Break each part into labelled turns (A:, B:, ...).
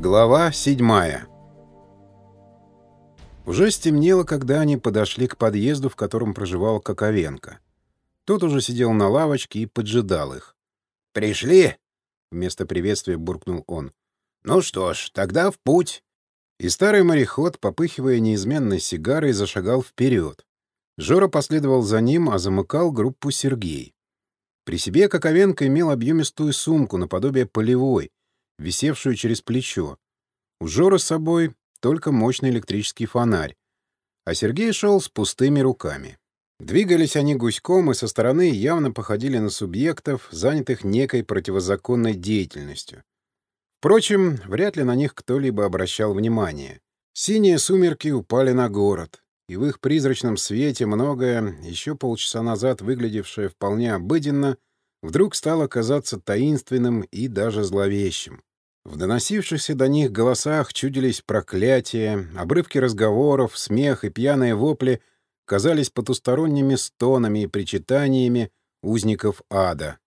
A: Глава седьмая Уже стемнело, когда они подошли к подъезду, в котором проживал Коковенко. Тот уже сидел на лавочке и поджидал их.
B: «Пришли?»
A: — вместо приветствия буркнул он.
B: «Ну что ж, тогда в путь».
A: И старый мореход, попыхивая неизменной сигарой, зашагал вперед. Жора последовал за ним, а замыкал группу Сергей. При себе Коковенко имел объемистую сумку наподобие полевой, висевшую через плечо. У Жора с собой только мощный электрический фонарь, а Сергей шел с пустыми руками. Двигались они гуськом и со стороны явно походили на субъектов, занятых некой противозаконной деятельностью. Впрочем, вряд ли на них кто-либо обращал внимание. Синие сумерки упали на город, и в их призрачном свете многое, еще полчаса назад выглядевшее вполне обыденно, вдруг стало казаться таинственным и даже зловещим. В доносившихся до них голосах чудились проклятия, обрывки разговоров, смех и пьяные вопли казались потусторонними стонами и причитаниями узников ада.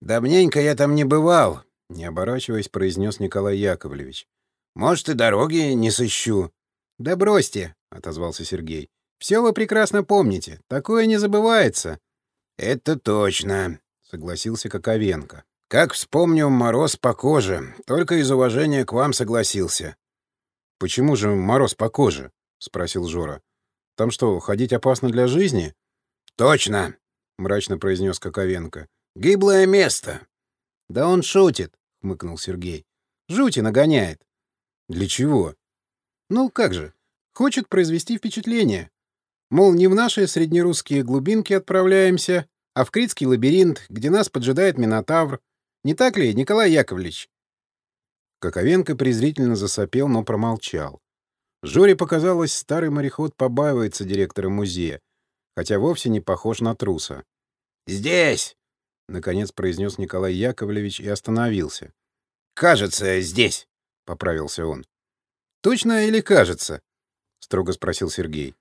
B: «Давненько я там не бывал», —
A: не оборачиваясь, произнес Николай Яковлевич.
B: «Может, и дороги не сыщу».
A: «Да бросьте», — отозвался Сергей. «Все вы прекрасно помните. Такое не забывается».
B: «Это точно», — согласился Коковенко.
A: Как вспомню, мороз по коже. Только из уважения к вам согласился. — Почему же мороз по коже? — спросил Жора. — Там что, ходить опасно для жизни?
B: — Точно, — мрачно произнес Коковенко. — Гиблое место.
A: — Да он шутит, — хмыкнул Сергей. — Жути нагоняет. — Для чего? — Ну, как же. Хочет произвести впечатление. Мол, не в наши среднерусские глубинки отправляемся, а в Критский лабиринт, где нас поджидает Минотавр, не так ли, Николай Яковлевич?» Коковенко презрительно засопел, но промолчал. Жоре показалось, старый мореход побаивается директора музея, хотя вовсе не похож на труса.
B: «Здесь!» — наконец произнес Николай Яковлевич и остановился. «Кажется, здесь!» — поправился он.
A: «Точно или кажется?» — строго спросил Сергей.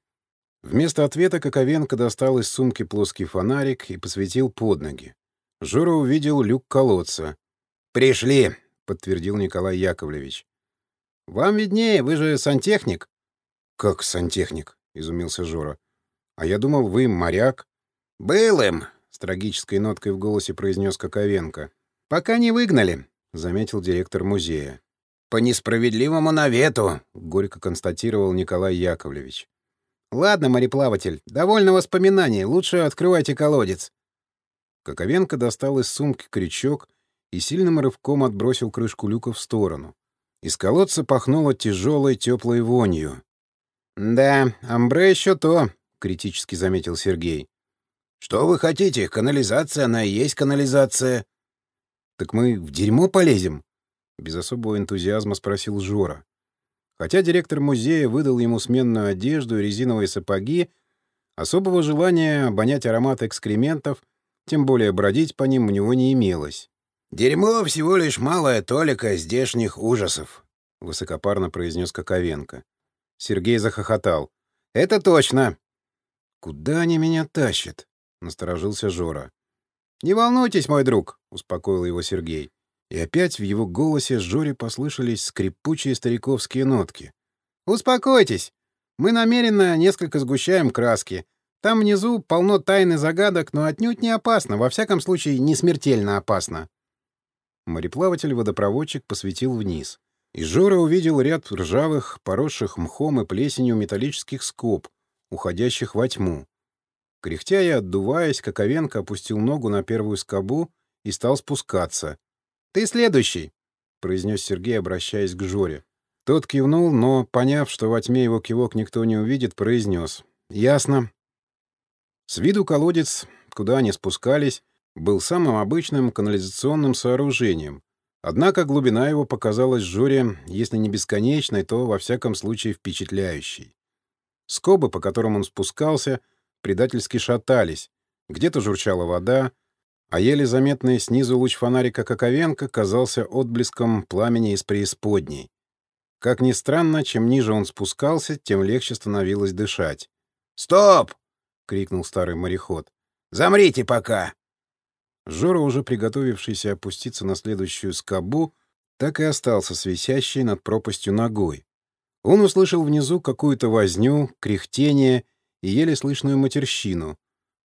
A: Вместо ответа Коковенко достал из сумки плоский фонарик и посветил под ноги. Жора увидел люк колодца.
B: «Пришли», —
A: подтвердил Николай Яковлевич. «Вам виднее, вы же сантехник».
B: «Как сантехник?» — изумился Жора.
A: «А я думал, вы моряк».
B: «Был им», —
A: с трагической ноткой в голосе произнес Коковенко. «Пока не выгнали», — заметил директор музея.
B: «По несправедливому навету», —
A: горько констатировал Николай Яковлевич. «Ладно, мореплаватель, довольно воспоминаний, лучше открывайте колодец». Коковенко достал из сумки крючок и сильным рывком отбросил крышку люка в сторону. Из колодца пахнуло тяжелой теплой вонью. «Да, амбре еще то», — критически заметил Сергей.
B: «Что вы хотите? Канализация, она и есть канализация».
A: «Так мы в дерьмо полезем?» — без особого энтузиазма спросил Жора. Хотя директор музея выдал ему сменную одежду и резиновые сапоги, особого желания обонять аромат экскрементов тем более бродить по ним у него не имелось.
B: «Дерьмо всего лишь малая толика здешних ужасов», —
A: высокопарно произнес Коковенко. Сергей захохотал. «Это точно!» «Куда они меня тащат?» — насторожился Жора. «Не волнуйтесь, мой друг», — успокоил его Сергей. И опять в его голосе Жоре послышались скрипучие стариковские нотки. «Успокойтесь. Мы намеренно несколько сгущаем краски, там внизу полно тайн и загадок, но отнюдь не опасно, во всяком случае не смертельно опасно. Мореплаватель-водопроводчик посветил вниз. И Жора увидел ряд ржавых, поросших мхом и плесенью металлических скоб, уходящих во тьму. Кряхтя и отдуваясь, Коковенко опустил ногу на первую скобу и стал спускаться. «Ты следующий!» — произнес Сергей, обращаясь к Жоре. Тот кивнул, но, поняв, что во тьме его кивок никто не увидит, произнес. «Ясно. С виду колодец, куда они спускались, был самым обычным канализационным сооружением. Однако глубина его показалась Жоре, если не бесконечной, то, во всяком случае, впечатляющей. Скобы, по которым он спускался, предательски шатались. Где-то журчала вода, а еле заметный снизу луч фонарика Коковенко казался отблеском пламени из преисподней. Как ни странно, чем ниже он спускался, тем легче становилось дышать.
B: «Стоп!»
A: Крикнул старый мореход.
B: «Замрите пока!»
A: Жора, уже приготовившийся опуститься на следующую скобу, так и остался с висящей над пропастью ногой. Он услышал внизу какую-то возню, кряхтение и еле слышную матерщину.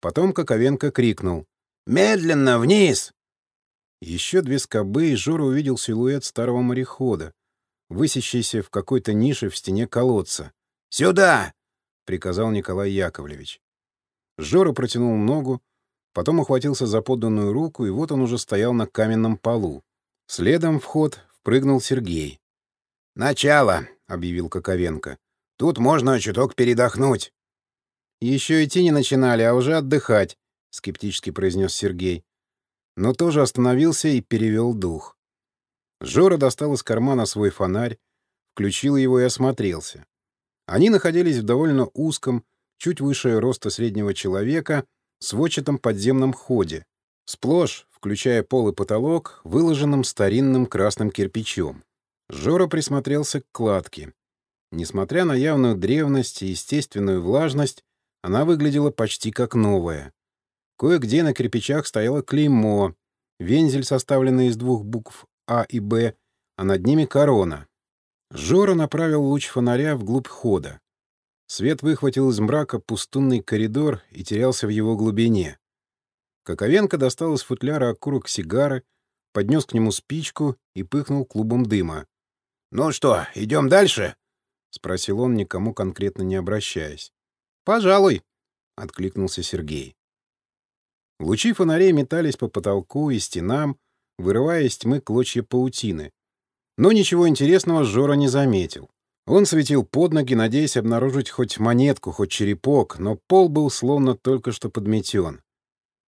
A: Потом Коковенко крикнул «Медленно, вниз!» Еще две скобы, и Жора увидел силуэт старого морехода, высящийся в какой-то нише в стене колодца. «Сюда!» — приказал Николай Яковлевич. Жора протянул ногу, потом ухватился за подданную руку, и вот он уже стоял на каменном полу. Следом в ход впрыгнул Сергей. «Начало!» — объявил Коковенко. «Тут можно чуток передохнуть». «Еще идти не начинали, а уже отдыхать», — скептически произнес Сергей. Но тоже остановился и перевел дух. Жора достал из кармана свой фонарь, включил его и осмотрелся. Они находились в довольно узком, чуть выше роста среднего человека, сводчатом подземном ходе, сплошь, включая пол и потолок, выложенным старинным красным кирпичом. Жора присмотрелся к кладке. Несмотря на явную древность и естественную влажность, она выглядела почти как новая. Кое-где на кирпичах стояло клеймо, вензель, составленный из двух букв А и Б, а над ними корона. Жора направил луч фонаря вглубь хода. Свет выхватил из мрака пустынный коридор и терялся в его глубине. Коковенко достал из футляра окурок сигары, поднес к нему спичку и пыхнул клубом дыма. «Ну что, идем дальше?» — спросил он, никому конкретно не обращаясь. «Пожалуй», — откликнулся Сергей. Лучи фонарей метались по потолку и стенам, вырывая из тьмы клочья паутины. Но ничего интересного Жора не заметил. Он светил под ноги, надеясь обнаружить хоть монетку, хоть черепок, но пол был словно только что подметен.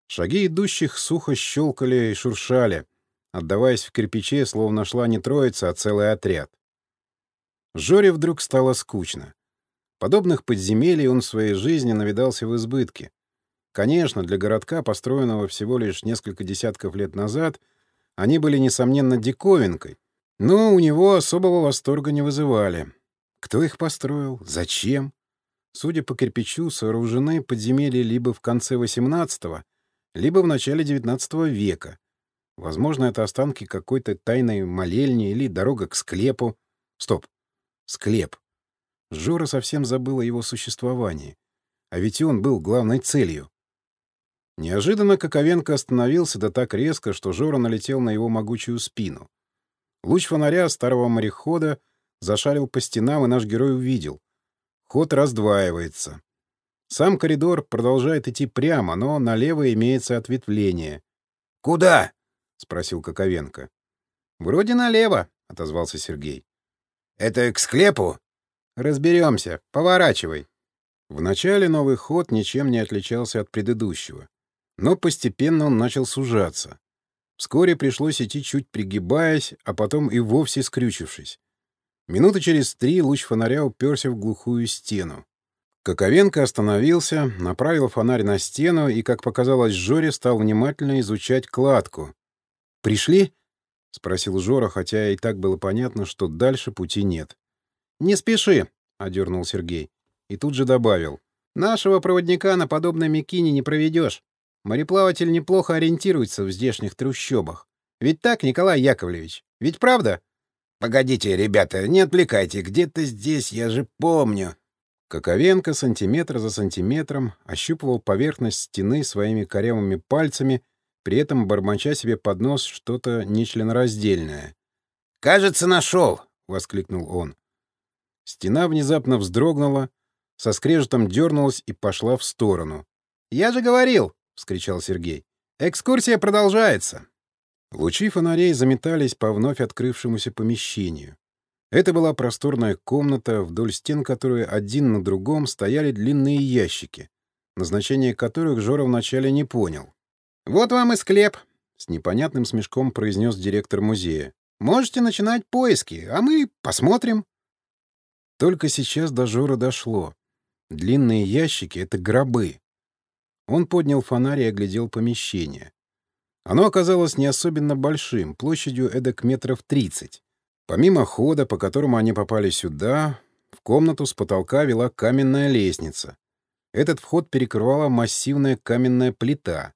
A: Шаги идущих сухо щелкали и шуршали, отдаваясь в кирпиче, словно шла не троица, а целый отряд. Жоре вдруг стало скучно. Подобных подземелий он в своей жизни навидался в избытке. Конечно, для городка, построенного всего лишь несколько десятков лет назад, они были, несомненно, диковинкой, но у него особого восторга не вызывали. Кто их построил? Зачем? Судя по кирпичу, сооружены подземелья либо в конце XVIII, либо в начале XIX века. Возможно, это останки какой-то тайной молельни или дорога к склепу. Стоп. Склеп. Жора совсем забыл о его существовании. А ведь он был главной целью. Неожиданно Коковенко остановился да так резко, что Жора налетел на его могучую спину. Луч фонаря старого морехода зашарил по стенам, и наш герой увидел. Ход раздваивается. Сам коридор продолжает идти прямо, но налево имеется ответвление. «Куда?» — спросил Коковенко. «Вроде налево», — отозвался Сергей. «Это к склепу?» «Разберемся. Поворачивай». Вначале новый ход ничем не отличался от предыдущего. Но постепенно он начал сужаться. Вскоре пришлось идти чуть пригибаясь, а потом и вовсе скрючившись. Минуты через три луч фонаря уперся в глухую стену. Коковенко остановился, направил фонарь на стену и, как показалось Жоре, стал внимательно изучать кладку. «Пришли?» — спросил Жора, хотя и так было понятно, что дальше пути нет. «Не спеши», — одернул Сергей. И тут же добавил. «Нашего проводника на подобной мекине не проведешь. Мореплаватель неплохо ориентируется в здешних трущобах. Ведь так, Николай Яковлевич? Ведь правда?»
B: «Погодите, ребята, не отвлекайте. Где-то здесь, я же помню».
A: Коковенко сантиметр за сантиметром ощупывал поверхность стены своими корявыми пальцами, при этом бормоча себе под нос что-то нечленораздельное.
B: «Кажется, нашел!» — воскликнул он.
A: Стена внезапно вздрогнула, со скрежетом дернулась и пошла в сторону. «Я же говорил!» — вскричал Сергей. «Экскурсия продолжается!» Лучи фонарей заметались по вновь открывшемуся помещению. Это была просторная комната, вдоль стен которой один на другом стояли длинные ящики, назначение которых Жора вначале не понял. «Вот вам и склеп», — с непонятным смешком произнес директор музея. «Можете начинать поиски, а мы посмотрим». Только сейчас до Жора дошло. Длинные ящики — это гробы. Он поднял фонарь и оглядел помещение. Оно оказалось не особенно большим, площадью эдак метров тридцать. Помимо хода, по которому они попали сюда, в комнату с потолка вела каменная лестница. Этот вход перекрывала массивная каменная плита.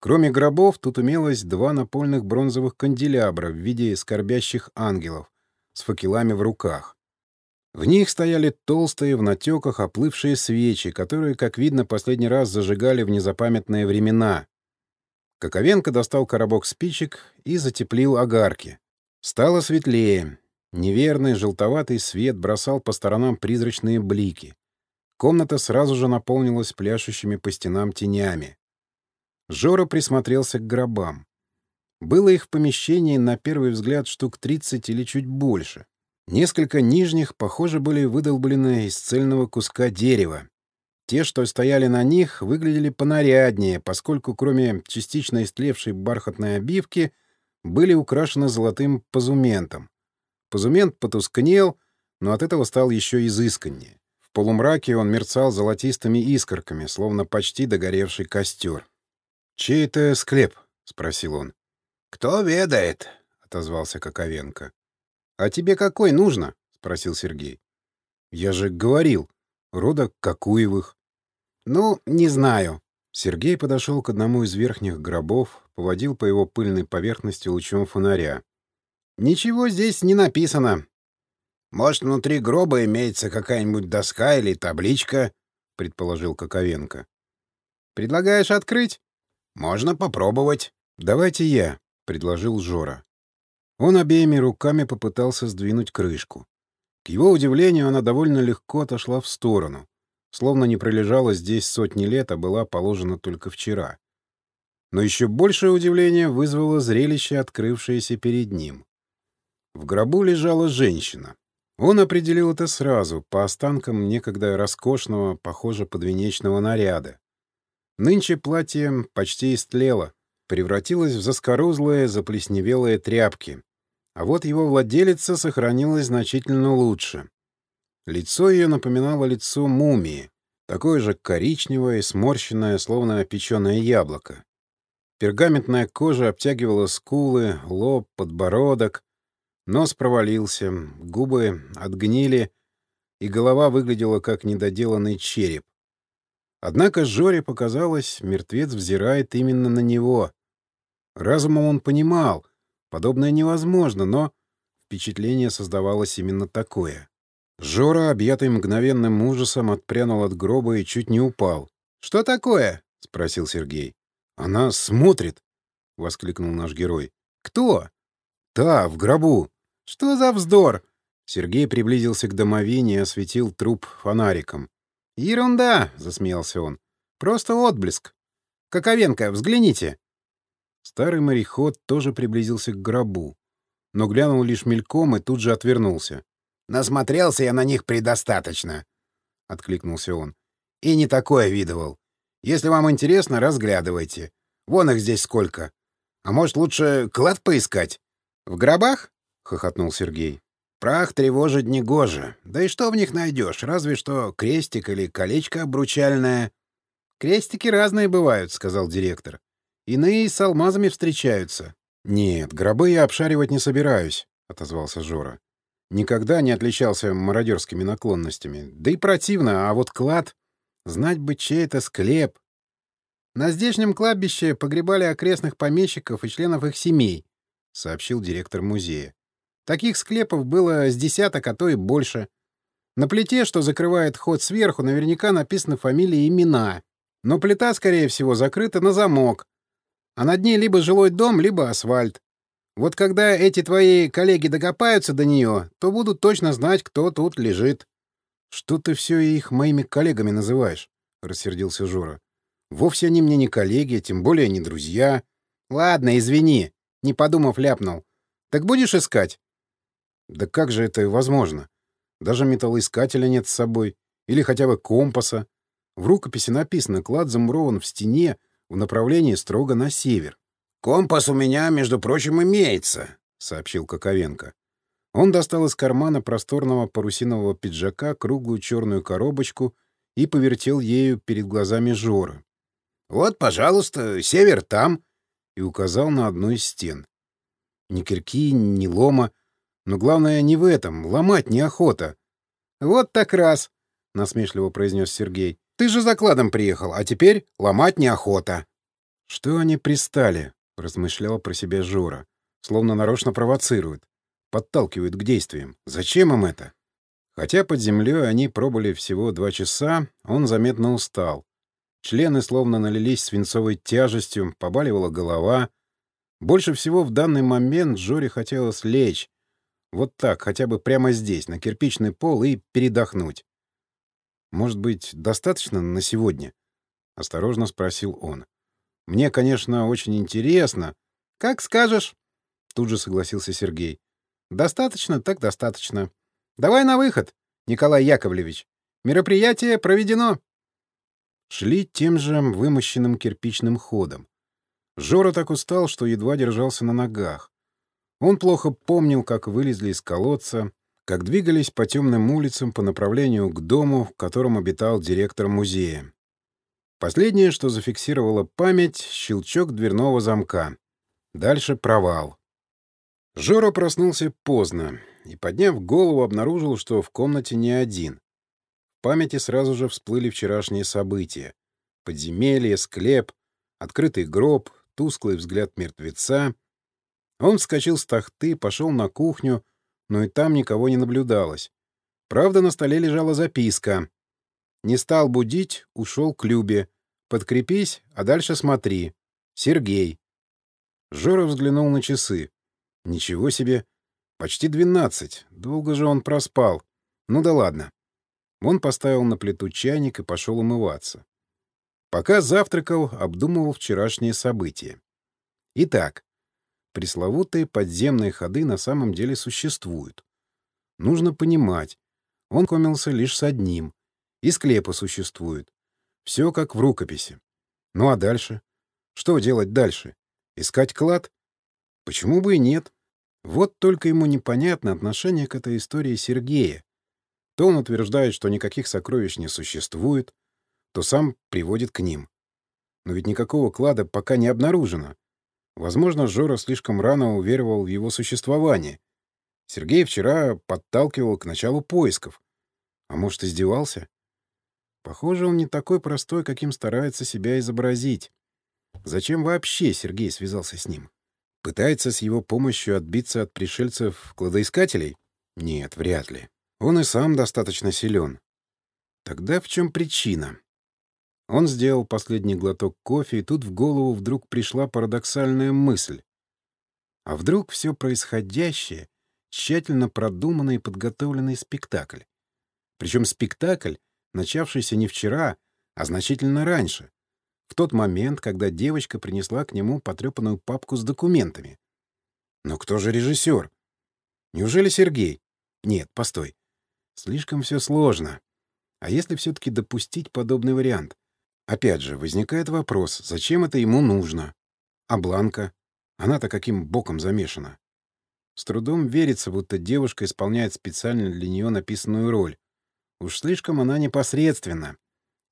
A: Кроме гробов, тут имелось два напольных бронзовых канделябра в виде скорбящих ангелов с факелами в руках. В них стояли толстые, в натеках оплывшие свечи, которые, как видно, последний раз зажигали в незапамятные времена. Коковенко достал коробок спичек и затеплил огарки. Стало светлее. Неверный желтоватый свет бросал по сторонам призрачные блики. Комната сразу же наполнилась пляшущими по стенам тенями. Жора присмотрелся к гробам. Было их в помещении на первый взгляд штук 30 или чуть больше. Несколько нижних, похоже, были выдолблены из цельного куска дерева. Те, что стояли на них, выглядели понаряднее, поскольку кроме частично истлевшей бархатной обивки были украшены золотым позументом. Позумент потускнел, но от этого стал еще изысканнее. В полумраке он мерцал золотистыми искорками, словно почти догоревший костер. «Чей это склеп?» — спросил он.
B: «Кто ведает?» — отозвался Коковенко.
A: «А тебе какой нужно?» — спросил Сергей. «Я же говорил. Рода Кокуевых». «Ну, не знаю». Сергей подошел к одному из верхних гробов, поводил по его пыльной поверхности лучом фонаря. «Ничего здесь не написано».
B: «Может, внутри гроба имеется какая-нибудь доска или табличка?» — предположил Коковенко.
A: «Предлагаешь открыть?»
B: «Можно попробовать».
A: «Давайте я», — предложил Жора. Он обеими руками попытался сдвинуть крышку. К его удивлению, она довольно легко отошла в сторону, словно не пролежала здесь сотни лет, а была положена только вчера. Но еще большее удивление вызвало зрелище, открывшееся перед ним. В гробу лежала женщина. Он определил это сразу, по останкам некогда роскошного, похоже, подвенечного наряда. Нынче платье почти истлело, превратилось в заскорузлые, заплесневелые тряпки. А вот его владелица сохранилась значительно лучше. Лицо ее напоминало лицо мумии, такое же коричневое, сморщенное, словно печеное яблоко. Пергаментная кожа обтягивала скулы, лоб, подбородок. Нос провалился, губы отгнили, и голова выглядела как недоделанный череп. Однако Жоре показалось, мертвец взирает именно на него. Разумом он понимал, подобное невозможно, но впечатление создавалось именно такое. Жора, объятый мгновенным ужасом, отпрянул от гроба и чуть не упал. «Что такое?» — спросил Сергей. «Она смотрит!» — воскликнул наш герой. «Кто?» «Та, в гробу!» «Что за вздор?» Сергей приблизился к домовине и осветил труп фонариком. «Ерунда!» — засмеялся он. «Просто отблеск. Коковенко, взгляните!» Старый мореход тоже приблизился к гробу, но глянул лишь мельком и тут же отвернулся.
B: «Насмотрелся я на них предостаточно!» — откликнулся он. «И не такое видывал. Если вам интересно, разглядывайте. Вон их здесь сколько. А может, лучше клад поискать? В гробах? — хохотнул Сергей. Прах тревожить негоже. Да и что в них найдешь? Разве что крестик или колечко обручальное.
A: Крестики разные бывают, — сказал директор. Иные с алмазами встречаются. Нет, гробы я обшаривать не собираюсь, — отозвался Жора. Никогда не отличался мародерскими наклонностями. Да и противно, а вот клад... Знать бы, чей это склеп. На здешнем кладбище погребали окрестных помещиков и членов их семей, — сообщил директор музея. Таких склепов было с десяток, а то и больше. На плите, что закрывает ход сверху, наверняка написаны фамилии и имена. Но плита, скорее всего, закрыта на замок. А над ней либо жилой дом, либо асфальт. Вот когда эти твои коллеги докопаются до нее, то будут точно знать, кто тут лежит. «Что ты все их моими коллегами называешь?» — рассердился Жора. «Вовсе они мне не коллеги, тем более не друзья». «Ладно, извини», — не подумав, ляпнул. «Так будешь искать?» «Да как же это возможно? Даже металлоискателя нет с собой. Или хотя бы компаса. В рукописи написано, клад замурован в стене в направлении строго на север».
B: «Компас у меня, между прочим, имеется», — сообщил Коковенко.
A: Он достал из кармана просторного парусинового пиджака круглую черную коробочку и повертел ею перед глазами Жоры.
B: «Вот, пожалуйста, север там», — и указал на одну из стен.
A: Ни кирки, ни лома. Но главное не в этом. Ломать неохота. «Вот так раз», — насмешливо произнес Сергей. «Ты же закладом приехал, а теперь ломать неохота». «Что они пристали?» — размышлял про себя Жора. «Словно нарочно провоцируют, подталкивают к действиям. Зачем им это?» Хотя под землей они пробыли всего два часа, он заметно устал. Члены словно налились свинцовой тяжестью, побаливала голова. Больше всего в данный момент Жоре хотелось лечь. Вот так, хотя бы прямо здесь, на кирпичный пол, и передохнуть. «Может быть, достаточно на сегодня?» — осторожно спросил он. «Мне, конечно, очень интересно». «Как скажешь», — тут же согласился Сергей. «Достаточно, так достаточно. Давай на выход, Николай Яковлевич. Мероприятие проведено». Шли тем же вымощенным кирпичным ходом. Жора так устал, что едва держался на ногах. Он плохо помнил, как вылезли из колодца, как двигались по темным улицам по направлению к дому, в котором обитал директор музея. Последнее, что зафиксировало память — щелчок дверного замка. Дальше провал. Жора проснулся поздно и, подняв голову, обнаружил, что в комнате не один памяти сразу же всплыли вчерашние события. Подземелье, склеп, открытый гроб, тусклый взгляд мертвеца. Он вскочил с тахты, пошел на кухню, но и там никого не наблюдалось. Правда, на столе лежала записка. Не стал будить, ушел к Любе. Подкрепись, а дальше смотри. Сергей. Жора взглянул на часы. Ничего себе. Почти двенадцать. Долго же он проспал. Ну да ладно. Он поставил на плиту чайник и пошел умываться. Пока завтракал, обдумывал вчерашние события. Итак, пресловутые подземные ходы на самом деле существуют. Нужно понимать, он комился лишь с одним. И склепы существуют. Все как в рукописи. Ну а дальше? Что делать дальше? Искать клад? Почему бы и нет? Вот только ему непонятно отношение к этой истории Сергея, то он утверждает, что никаких сокровищ не существует, то сам приводит к ним. Но ведь никакого клада пока не обнаружено. Возможно, Жора слишком рано уверовал в его существование. Сергей вчера подталкивал к началу поисков. А может, издевался? Похоже, он не такой простой, каким старается себя изобразить. Зачем вообще Сергей связался с ним? Пытается с его помощью отбиться от пришельцев-кладоискателей? Нет, вряд ли. Он и сам достаточно силен. Тогда в чем причина? Он сделал последний глоток кофе, и тут в голову вдруг пришла парадоксальная мысль. А вдруг все происходящее — тщательно продуманный и подготовленный спектакль? Причем спектакль, начавшийся не вчера, а значительно раньше, в тот момент, когда девочка принесла к нему потрепанную папку с документами. Но кто же режиссер? Неужели Сергей? Нет, постой. Слишком все сложно. А если все-таки допустить подобный вариант? Опять же, возникает вопрос, зачем это ему нужно? А Бланка? Она-то каким боком замешана? С трудом верится, будто девушка исполняет специально для нее написанную роль. Уж слишком она непосредственна.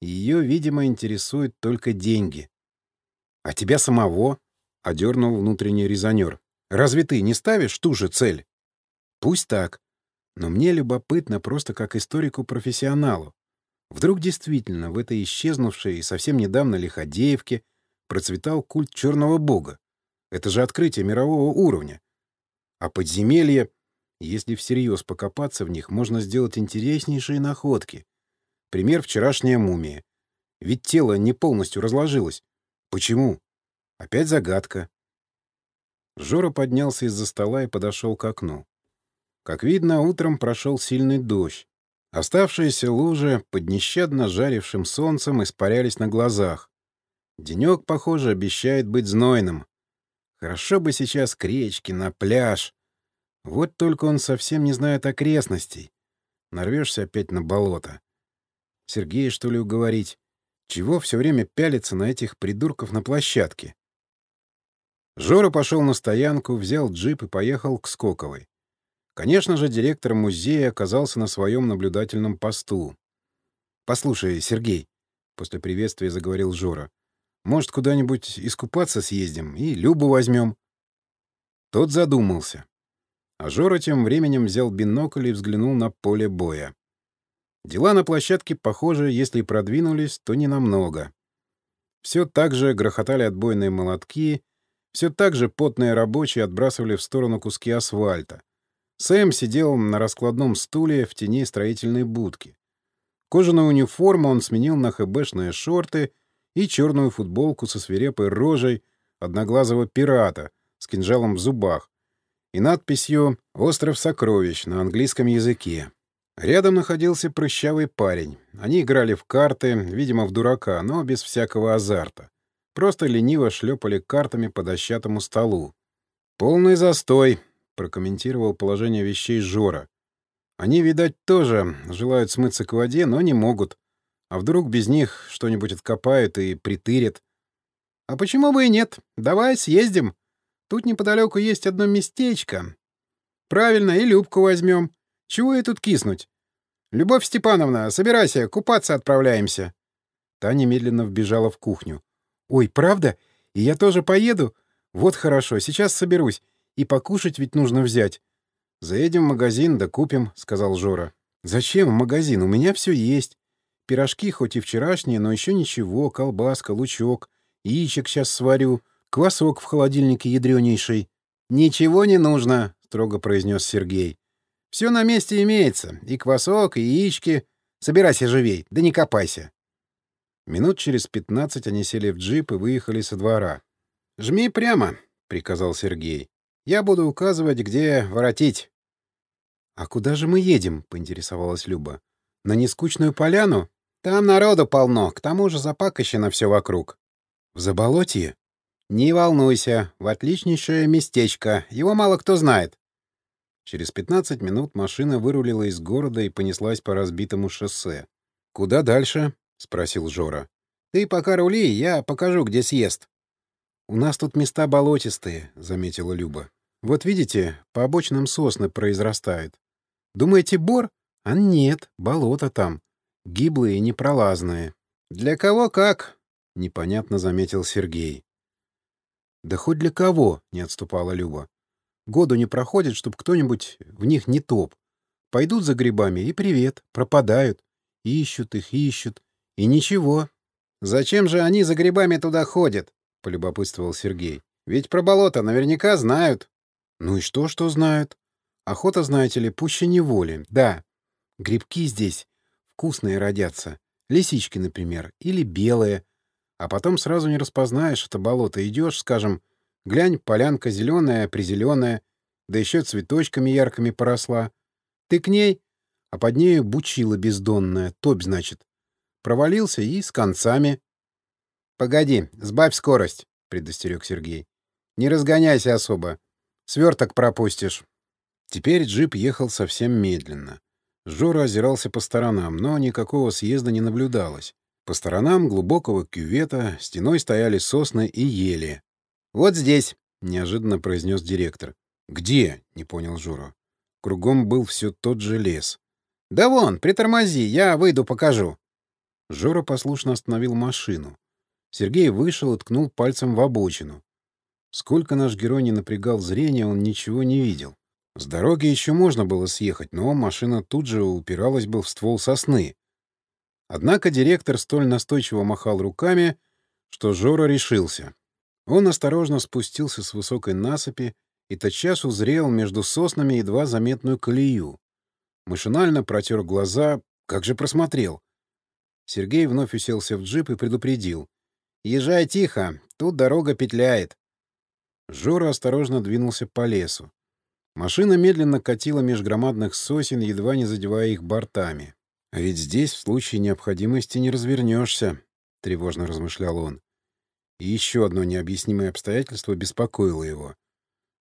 A: Ее, видимо, интересуют только деньги. «А тебя самого?» — одернул внутренний резонер. «Разве ты не ставишь ту же цель?» «Пусть так. Но мне любопытно просто как историку-профессионалу. Вдруг действительно в этой исчезнувшей и совсем недавно Лиходеевке процветал культ черного бога. Это же открытие мирового уровня. А подземелья, если всерьез покопаться в них, можно сделать интереснейшие находки. Пример — вчерашняя мумия. Ведь тело не полностью разложилось. Почему? Опять загадка. Жора поднялся из-за стола и подошел к окну. Как видно, утром прошел сильный дождь. Оставшиеся лужи под нещадно жарившим солнцем испарялись на глазах. Денек, похоже, обещает быть знойным. Хорошо бы сейчас к речке, на пляж. Вот только он совсем не знает окрестностей. Нарвешься опять на болото. Сергея, что ли, уговорить? Чего все время пялиться на этих придурков на площадке? Жора пошел на стоянку, взял джип и поехал к Скоковой. Конечно же, директор музея оказался на своем наблюдательном посту. «Послушай, Сергей», — после приветствия заговорил Жора, «может, куда-нибудь искупаться съездим и Любу возьмем?» Тот задумался. А Жора тем временем взял бинокль и взглянул на поле боя. Дела на площадке, похоже, если продвинулись, то не намного. Все так же грохотали отбойные молотки, все так же потные рабочие отбрасывали в сторону куски асфальта. Сэм сидел на раскладном стуле в тени строительной будки. Кожаную униформу он сменил на хэбэшные шорты и черную футболку со свирепой рожей одноглазого пирата с кинжалом в зубах и надписью «Остров сокровищ» на английском языке. Рядом находился прыщавый парень. Они играли в карты, видимо, в дурака, но без всякого азарта. Просто лениво шлепали картами по дощатому столу. «Полный застой», — прокомментировал положение вещей Жора. «Они, видать, тоже желают смыться к воде, но не могут. А вдруг без них что-нибудь откопают и притырят?» «А почему бы и нет? Давай съездим. Тут неподалеку есть одно местечко. Правильно, и Любку возьмем. Чего и тут киснуть? Любовь Степановна, собирайся, купаться отправляемся. Таня медленно вбежала в кухню. Ой, правда? И я тоже поеду? Вот хорошо, сейчас соберусь. И покушать ведь нужно взять. Заедем в магазин, да сказал Жора. Зачем в магазин? У меня все есть. Пирожки хоть и вчерашние, но еще ничего, колбаска, лучок, яичек сейчас сварю, квасок в холодильнике ядренейший. Ничего не нужно, строго произнес Сергей. Все на месте имеется. И квасок, и яички. Собирайся живей, да не копайся. Минут через пятнадцать они сели в джип и выехали со двора. «Жми прямо», — приказал Сергей. «Я буду указывать, где воротить». «А куда же мы едем?» — поинтересовалась Люба. «На нескучную поляну? Там народу полно, к тому же запакощено все вокруг». «В заболотье?» «Не волнуйся, в отличнейшее местечко. Его мало кто знает. Через 15 минут машина вырулила из города и понеслась по разбитому шоссе. «Куда дальше?» — спросил Жора. «Ты пока рули, я покажу, где съезд». «У нас тут места болотистые», — заметила Люба. «Вот видите, по обочинам сосны произрастают. Думаете, бор? А нет, болото там. Гиблые и непролазные». «Для кого как?» — непонятно заметил Сергей. «Да хоть для кого?» — не отступала Люба. Году не проходит, чтобы кто-нибудь в них не топ. Пойдут за грибами и привет, пропадают. Ищут их, ищут. И ничего. «Зачем же они за грибами туда ходят?» — полюбопытствовал Сергей. «Ведь про болото наверняка знают». «Ну и что, что знают? Охота, знаете ли, пуще неволи. Да, грибки здесь вкусные родятся. Лисички, например, или белые. А потом сразу не распознаешь это болото. Идешь, скажем, Глянь, полянка зеленая, призеленая, да еще цветочками яркими поросла. Ты к ней, а под нею бучила бездонная, топь, значит. Провалился и с концами. — Погоди, сбавь скорость, — предостерег Сергей. — Не разгоняйся особо. Сверток пропустишь. Теперь джип ехал совсем медленно. Жора озирался по сторонам, но никакого съезда не наблюдалось. По сторонам глубокого кювета стеной стояли сосны и ели. «Вот здесь», — неожиданно произнес директор. «Где?» — не понял Жура. Кругом был все тот же лес. «Да вон, притормози, я выйду покажу». Жора послушно остановил машину. Сергей вышел и ткнул пальцем в обочину. Сколько наш герой не напрягал зрение, он ничего не видел. С дороги еще можно было съехать, но машина тут же упиралась бы в ствол сосны. Однако директор столь настойчиво махал руками, что Жора решился. Он осторожно спустился с высокой насыпи и тотчас узрел между соснами едва заметную колею. Машинально протер глаза, как же просмотрел. Сергей вновь уселся в джип и предупредил. «Езжай тихо, тут дорога петляет». Жора осторожно двинулся по лесу. Машина медленно катила меж громадных сосен, едва не задевая их бортами. «А ведь здесь в случае необходимости не развернешься», — тревожно размышлял он. И еще одно необъяснимое обстоятельство беспокоило его.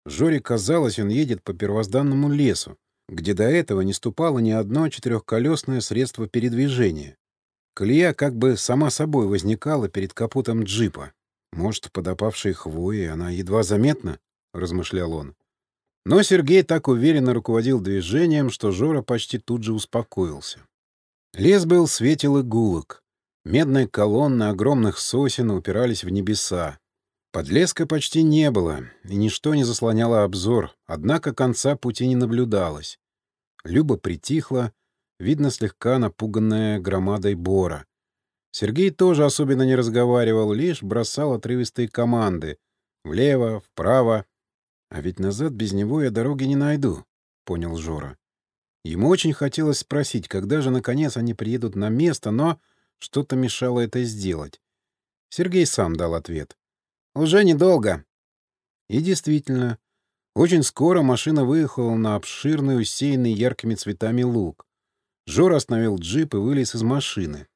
A: Жоре казалось, он едет по первозданному лесу, где до этого не ступало ни одно четырехколесное средство передвижения. Колея как бы сама собой возникала перед капотом джипа. Может, под опавшей хвоей она едва заметна, — размышлял он. Но Сергей так уверенно руководил движением, что Жора почти тут же успокоился. Лес был светел гулок. Медные колонны огромных сосен упирались в небеса. Подлеска почти не было, и ничто не заслоняло обзор, однако конца пути не наблюдалось. Люба притихла, видно слегка напуганная громадой бора. Сергей тоже особенно не разговаривал, лишь бросал отрывистые команды. Влево, вправо. А ведь назад без него я дороги не найду, — понял Жора. Ему очень хотелось спросить, когда же, наконец, они приедут на место, но что-то мешало это сделать. Сергей сам дал ответ. «Уже недолго». И действительно, очень скоро машина выехала на обширный, усеянный яркими цветами луг. Жора остановил джип и вылез из машины.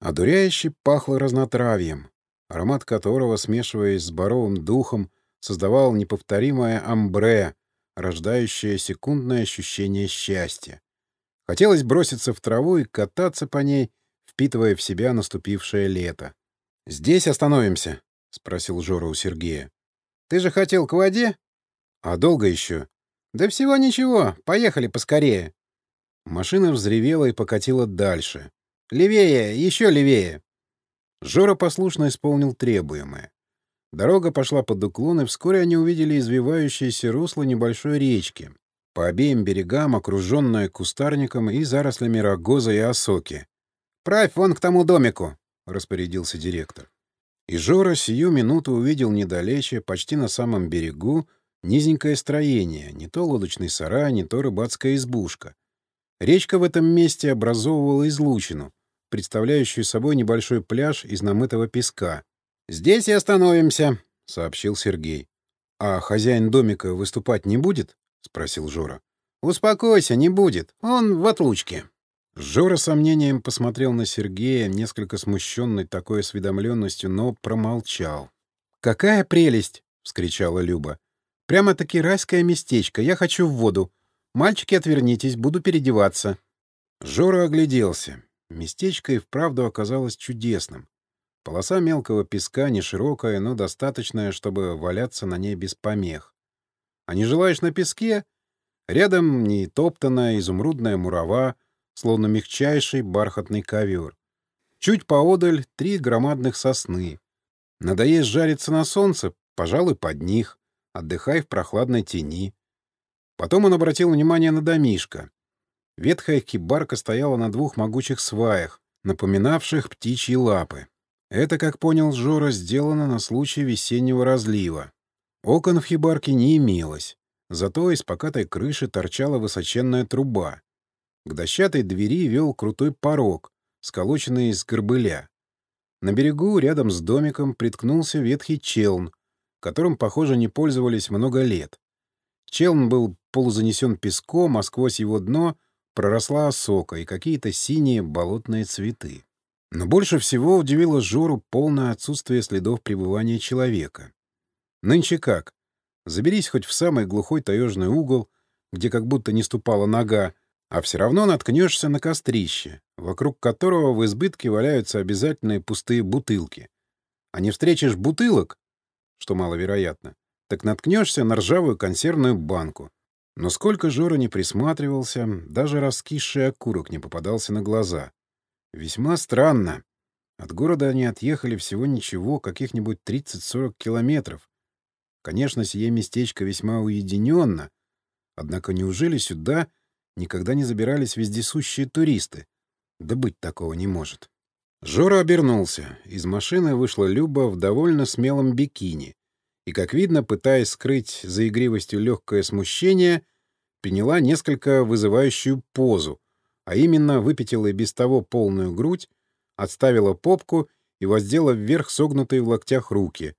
A: Одуряюще пахло разнотравьем, аромат которого, смешиваясь с боровым духом, создавал неповторимое амбре, рождающее секундное ощущение счастья. Хотелось броситься в траву и кататься по ней, впитывая в себя наступившее лето. «Здесь остановимся?» — спросил Жора у Сергея. «Ты же хотел к воде?» «А долго еще?» «Да всего ничего. Поехали поскорее». Машина взревела и покатила дальше. «Левее! Еще левее!» Жора послушно исполнил требуемое. Дорога пошла под уклон, и вскоре они увидели извивающееся русло небольшой речки. По обеим берегам, окруженное кустарником и зарослями рогоза и осоки. «Правь вон к тому домику!» — распорядился директор. И Жора сию минуту увидел недалече, почти на самом берегу, низенькое строение, не то лодочный сарай, не то рыбацкая избушка. Речка в этом месте образовывала излучину, представляющую собой небольшой пляж из намытого песка. «Здесь и остановимся», — сообщил Сергей. «А хозяин домика выступать не будет?» — спросил Жора. «Успокойся, не будет. Он в отлучке». Жора сомнением посмотрел на Сергея, несколько смущенный такой осведомленностью, но промолчал. «Какая прелесть!» — вскричала Люба. «Прямо-таки райское местечко. Я хочу в воду. Мальчики, отвернитесь, буду переодеваться». Жора огляделся. Местечко и вправду оказалось чудесным. Полоса мелкого песка не широкая, но достаточная, чтобы валяться на ней без помех. А не желаешь на песке? Рядом нетоптанная изумрудная мурава, словно мягчайший бархатный ковер. Чуть поодаль три громадных сосны. Надоест жариться на солнце, пожалуй, под них. Отдыхай в прохладной тени. Потом он обратил внимание на домишко. Ветхая кибарка стояла на двух могучих сваях, напоминавших птичьи лапы. Это, как понял Жора, сделано на случай весеннего разлива. Окон в хибарке не имелось, зато из покатой крыши торчала высоченная труба. К дощатой двери вел крутой порог, сколоченный из горбыля. На берегу, рядом с домиком, приткнулся ветхий челн, которым, похоже, не пользовались много лет. Челн был полузанесен песком, а сквозь его дно проросла осока и какие-то синие болотные цветы. Но больше всего удивило Жору полное отсутствие следов пребывания человека. Нынче как? Заберись хоть в самый глухой таежный угол, где как будто не ступала нога, а все равно наткнешься на кострище, вокруг которого в избытке валяются обязательные пустые бутылки. А не встретишь бутылок, что маловероятно, так наткнешься на ржавую консервную банку. Но сколько Жора не присматривался, даже раскисший окурок не попадался на глаза. Весьма странно. От города они отъехали всего ничего, каких-нибудь 30-40 километров. Конечно, сие местечко весьма уединенно, однако неужели сюда никогда не забирались вездесущие туристы? Да быть такого не может. Жора обернулся. Из машины вышла Люба в довольно смелом бикини и, как видно, пытаясь скрыть за игривостью легкое смущение, приняла несколько вызывающую позу, а именно выпятила и без того полную грудь, отставила попку и воздела вверх согнутые в локтях руки.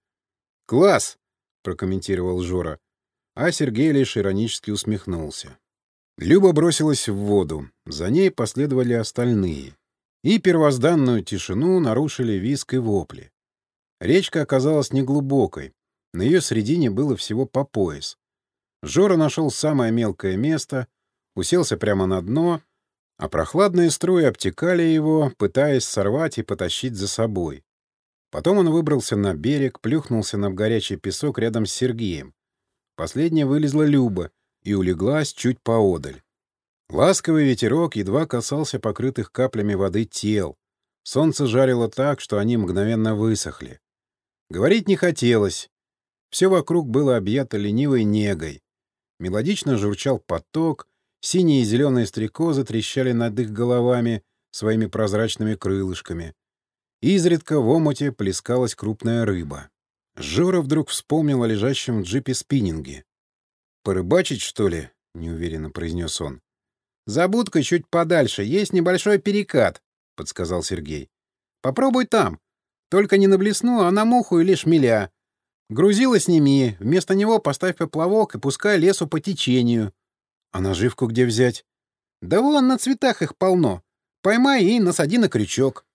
A: «Класс!» — прокомментировал Жора, а Сергей лишь иронически усмехнулся. Люба бросилась в воду, за ней последовали остальные. И первозданную тишину нарушили виск и вопли. Речка оказалась неглубокой, на ее середине было всего по пояс. Жора нашел самое мелкое место, уселся прямо на дно, а прохладные струи обтекали его, пытаясь сорвать и потащить за собой. Потом он выбрался на берег, плюхнулся на горячий песок рядом с Сергеем. Последняя вылезла Люба и улеглась чуть поодаль. Ласковый ветерок едва касался покрытых каплями воды тел. Солнце жарило так, что они мгновенно высохли. Говорить не хотелось, все вокруг было объято ленивой негой. Мелодично журчал поток, синие и зеленые стрекозы трещали над их головами своими прозрачными крылышками. Изредка в омуте плескалась крупная рыба. Жора вдруг вспомнил о лежащем в джипе спиннинге. «Порыбачить, что ли?» — неуверенно произнес он. «За будкой чуть подальше есть небольшой перекат», — подсказал Сергей. «Попробуй там. Только не на блесну, а на муху или шмеля. Грузило сними, вместо него поставь поплавок и пускай лесу по течению. А наживку где взять? Да вон на цветах их полно. Поймай и насади на крючок.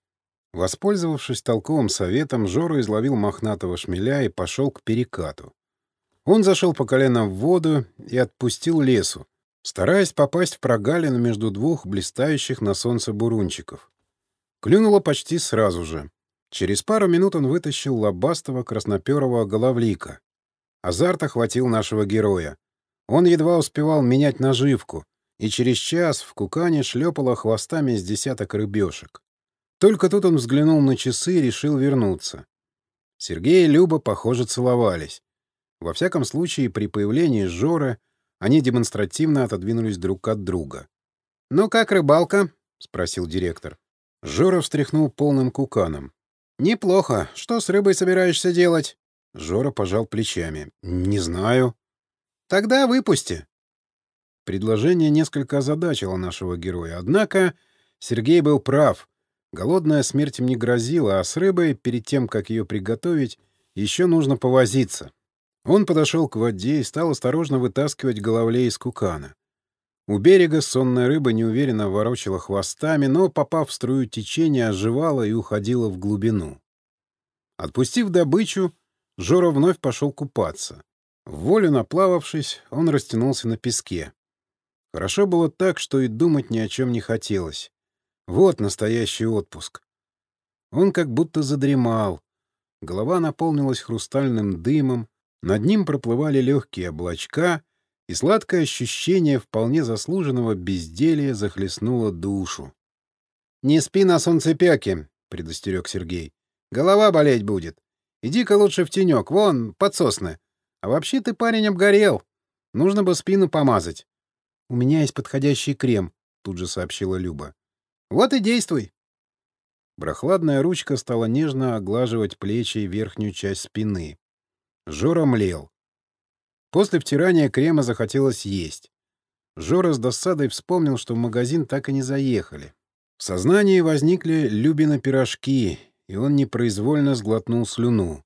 A: Воспользовавшись толковым советом, Жора изловил мохнатого шмеля и пошел к перекату. Он зашел по колено в воду и отпустил лесу, стараясь попасть в прогалину между двух блистающих на солнце бурунчиков. Клюнуло почти сразу же. Через пару минут он вытащил лобастого красноперого головлика. Азарт охватил нашего героя. Он едва успевал менять наживку, и через час в кукане шлепало хвостами с десяток рыбешек. Только тут он взглянул на часы и решил вернуться. Сергей и Люба, похоже, целовались. Во всяком случае, при появлении Жоры они демонстративно отодвинулись друг от друга. «Ну как рыбалка?» — спросил директор. Жора встряхнул полным куканом. «Неплохо. Что с рыбой собираешься делать?» Жора пожал плечами. «Не знаю». «Тогда выпусти». Предложение несколько озадачило нашего героя. Однако Сергей был прав. Голодная смерть им не грозила, а с рыбой, перед тем, как ее приготовить, еще нужно повозиться. Он подошел к воде и стал осторожно вытаскивать головлей из кукана. У берега сонная рыба неуверенно ворочала хвостами, но, попав в струю течения, оживала и уходила в глубину. Отпустив добычу, Жора вновь пошел купаться. В волю наплававшись, он растянулся на песке. Хорошо было так, что и думать ни о чем не хотелось. Вот настоящий отпуск. Он как будто задремал. Голова наполнилась хрустальным дымом, над ним проплывали легкие облачка, и сладкое ощущение вполне заслуженного безделия захлестнуло душу. «Не спи на солнцепяке», — предостерег Сергей. «Голова болеть будет. Иди-ка лучше в тенек, вон, под сосны. А вообще ты, парень, обгорел. Нужно бы спину помазать». «У меня есть подходящий крем», — тут же сообщила Люба. «Вот и действуй». Прохладная ручка стала нежно оглаживать плечи и верхнюю часть спины. Жора млел. После втирания крема захотелось есть. Жора с досадой вспомнил, что в магазин так и не заехали. В сознании возникли Любины пирожки, и он непроизвольно сглотнул слюну.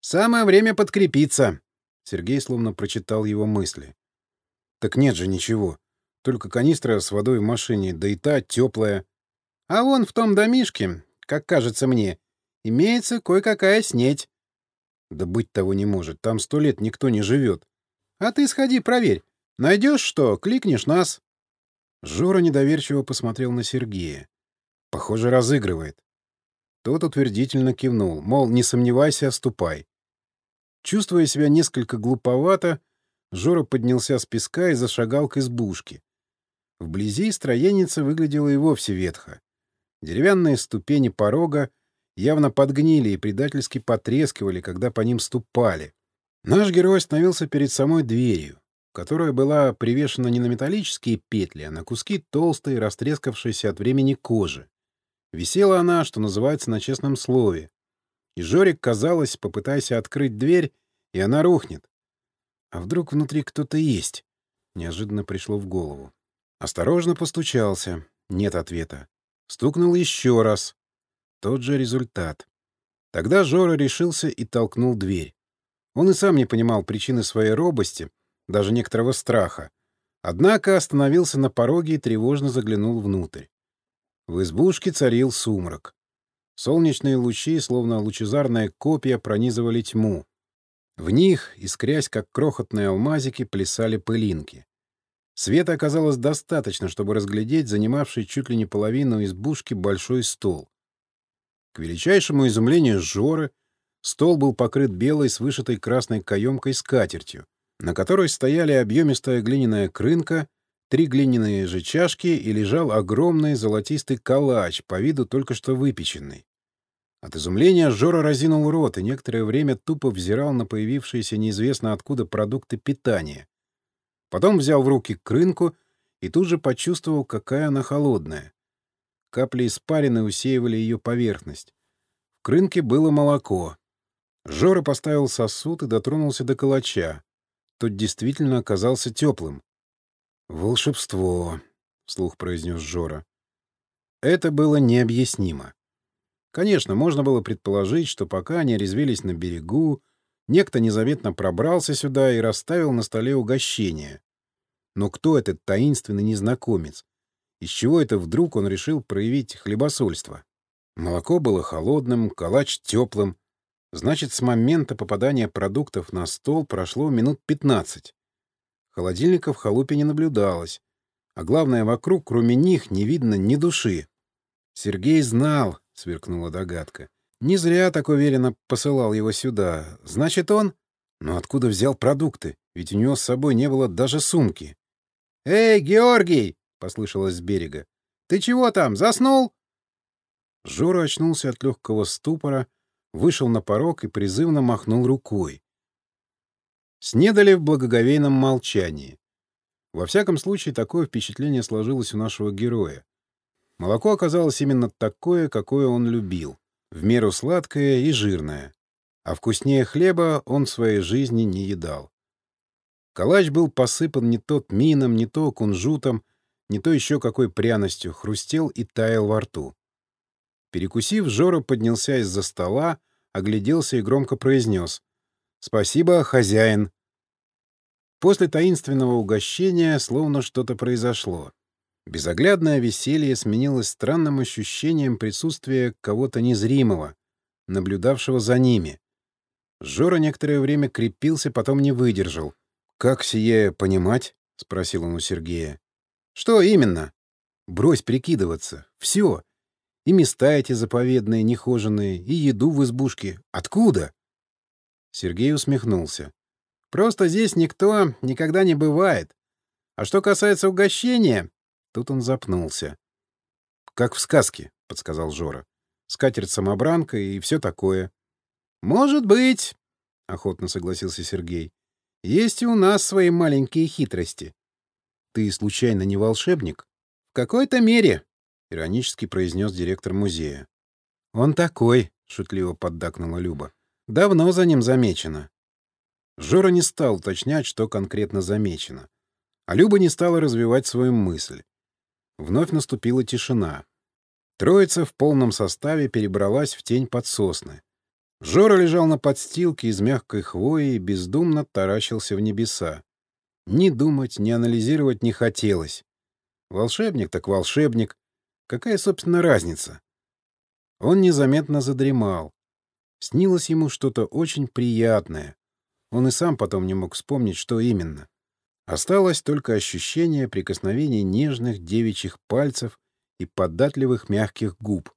A: «Самое время подкрепиться!» Сергей словно прочитал его мысли. «Так нет же ничего. Только канистра с водой в машине, да и та теплая. А вон в том домишке, как кажется мне, имеется кое-какая снеть. Да быть того не может. Там сто лет никто не живет. А ты сходи, проверь. Найдешь что, кликнешь нас. Жора недоверчиво посмотрел на Сергея. Похоже, разыгрывает. Тот утвердительно кивнул, мол, не сомневайся, ступай. Чувствуя себя несколько глуповато, Жора поднялся с песка и зашагал к избушке. Вблизи строеница выглядела и вовсе ветхо. Деревянные ступени порога явно подгнили и предательски потрескивали, когда по ним ступали. Наш герой остановился перед самой дверью, которая была привешена не на металлические петли, а на куски толстой, растрескавшейся от времени кожи. Висела она, что называется, на честном слове. И Жорик, казалось, попытайся открыть дверь, и она рухнет. А вдруг внутри кто-то есть? Неожиданно пришло в голову. Осторожно постучался. Нет ответа. Стукнул еще раз. Тот же результат. Тогда Жора решился и толкнул дверь. Он и сам не понимал причины своей робости, даже некоторого страха. Однако остановился на пороге и тревожно заглянул внутрь. В избушке царил сумрак. Солнечные лучи, словно лучезарная копья, пронизывали тьму. В них, искрясь как крохотные алмазики, плясали пылинки. Света оказалось достаточно, чтобы разглядеть занимавший чуть ли не половину избушки большой стол. К величайшему изумлению Жоры стол был покрыт белой с вышитой красной каемкой скатертью, на которой стояли объемистая глиняная крынка, три глиняные же чашки и лежал огромный золотистый калач, по виду только что выпеченный. От изумления Жора разинул рот и некоторое время тупо взирал на появившиеся неизвестно откуда продукты питания. Потом взял в руки крынку и тут же почувствовал, какая она холодная. Капли испарины усеивали ее поверхность. крынке было молоко. Жора поставил сосуд и дотронулся до калача. Тот действительно оказался теплым. «Волшебство», — вслух произнес Жора. Это было необъяснимо. Конечно, можно было предположить, что пока они резвились на берегу, некто незаметно пробрался сюда и расставил на столе угощение. Но кто этот таинственный незнакомец? Из чего это вдруг он решил проявить хлебосольство? Молоко было холодным, калач теплым. Значит, с момента попадания продуктов на стол прошло минут 15. Холодильника в халупе не наблюдалось. А главное, вокруг, кроме них, не видно ни души. Сергей знал, — сверкнула догадка. Не зря так уверенно посылал его сюда. Значит, он... Но откуда взял продукты? Ведь у него с собой не было даже сумки. «Эй, Георгий!» — послышалось с берега. «Ты чего там, заснул?» Жора очнулся от легкого ступора, вышел на порог и призывно махнул рукой. Снедали в благоговейном молчании. Во всяком случае, такое впечатление сложилось у нашего героя. Молоко оказалось именно такое, какое он любил, в меру сладкое и жирное. А вкуснее хлеба он в своей жизни не едал. Калач был посыпан не то тмином, не то кунжутом, не то еще какой пряностью, хрустел и таял во рту. Перекусив, Жора поднялся из-за стола, огляделся и громко произнес «Спасибо, хозяин». После таинственного угощения словно что-то произошло. Безоглядное веселье сменилось странным ощущением присутствия кого-то незримого, наблюдавшего за ними. Жора некоторое время крепился, потом не выдержал. «Как сие понимать?» — спросил он у Сергея. «Что именно?» «Брось прикидываться. Все. И места эти заповедные, нехоженные, и еду в избушке. Откуда?» Сергей усмехнулся. «Просто здесь никто никогда не бывает. А что касается угощения, Тут он запнулся. «Как в сказке», — подсказал Жора. «Скатерть-самобранка и все такое». «Может быть», — охотно согласился Сергей. «Есть и у нас свои маленькие хитрости». «Ты, случайно, не волшебник?» «В какой-то мере», — иронически произнес директор музея. «Он такой», — шутливо поддакнула Люба. «Давно за ним замечено». Жора не стал уточнять, что конкретно замечено. А Люба не стала развивать свою мысль. Вновь наступила тишина. Троица в полном составе перебралась в тень под сосны. Жора лежал на подстилке из мягкой хвои и бездумно таращился в небеса. Ни думать, ни анализировать не хотелось. Волшебник так волшебник. Какая, собственно, разница? Он незаметно задремал. Снилось ему что-то очень приятное. Он и сам потом не мог вспомнить, что именно. Осталось только ощущение прикосновений нежных девичьих пальцев и податливых мягких губ.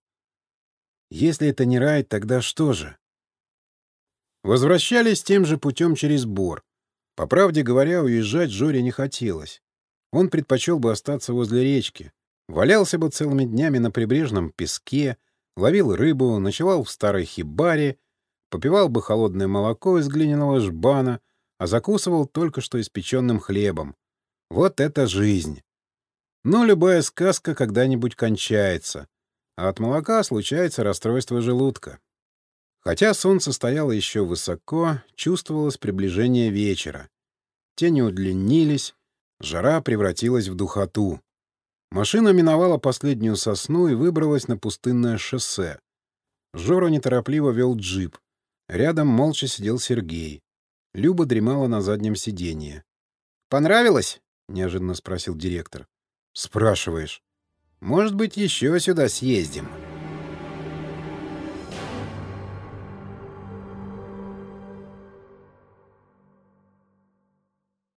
A: Если это не рай, тогда что же? Возвращались тем же путем через Бор. По правде говоря, уезжать Жоре не хотелось. Он предпочел бы остаться возле речки. Валялся бы целыми днями на прибрежном песке, ловил рыбу, ночевал в старой хибаре, попивал бы холодное молоко из глиняного жбана — а закусывал только что испеченным хлебом. Вот это жизнь! Но любая сказка когда-нибудь кончается, а от молока случается расстройство желудка. Хотя солнце стояло еще высоко, чувствовалось приближение вечера. Тени удлинились, жара превратилась в духоту. Машина миновала последнюю сосну и выбралась на пустынное шоссе. Жора неторопливо вел джип. Рядом молча сидел Сергей. Люба дремала на заднем сиденье. «Понравилось?» — неожиданно спросил директор. «Спрашиваешь. Может быть, еще сюда съездим?»